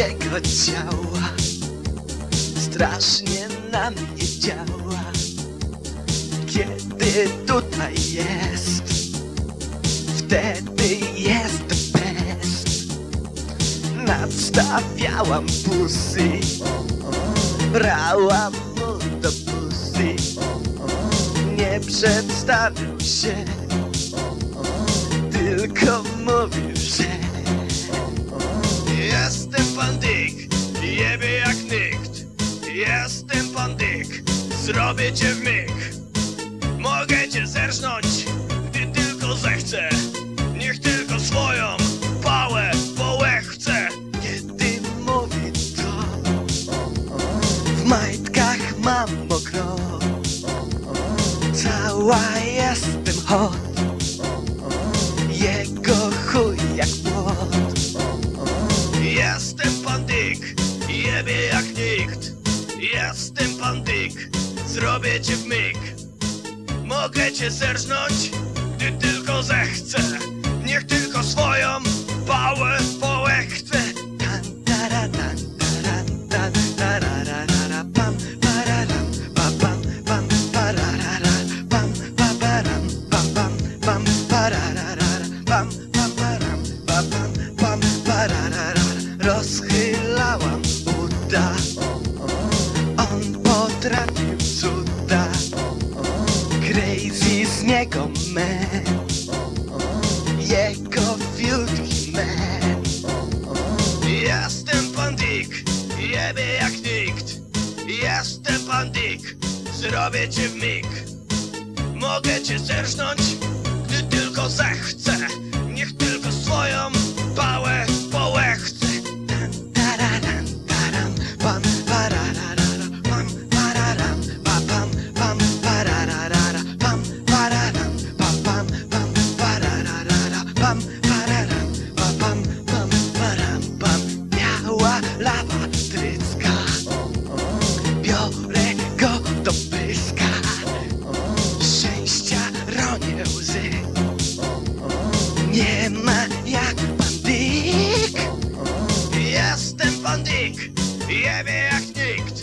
jego ciała strasznie na mnie działa. Kiedy tutaj jest Wtedy jest best. Nadstawiałam pusy Brałam mu do pusy. Nie przedstawił się Tylko mówił, że Dick, jebie jak nikt. Jestem pan Dick, zrobię cię w mig. Mogę cię zerżnąć, gdy tylko zechcę. Niech tylko swoją pałę połechcę Kiedy mówi to W majtkach mam mokro Cała jestem hot Zrobię cię w mig Mogę cię zerżnąć, gdy tylko zechcę. Niech tylko swoją pałę połechcę Tan, tara, tan, tan, tararara, pam, pararam, pa, pam, pam, pararara, pam, pam, pam, pam, pam, pam, pararara. Rozchylałam On potrafił cuda. Crazy z niego man. Jego wielki man. Jestem pan Dick, jebie jak nikt. Jestem pan Dick, zrobię cię w mig. Mogę cię zerżnąć, łzy. Nie ma jak pan Dick. Jestem pan Dick, jebie jak nikt.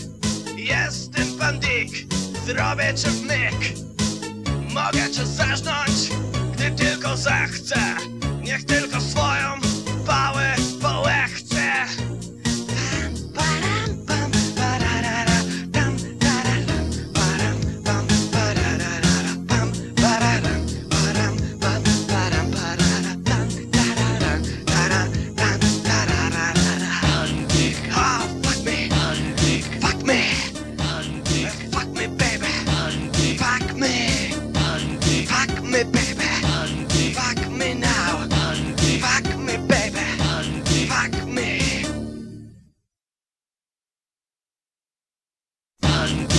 Jestem pan Dick, zrobię cię w mig Mogę cię zerżnąć, gdy tylko zechcę. Niech tylko swoją one.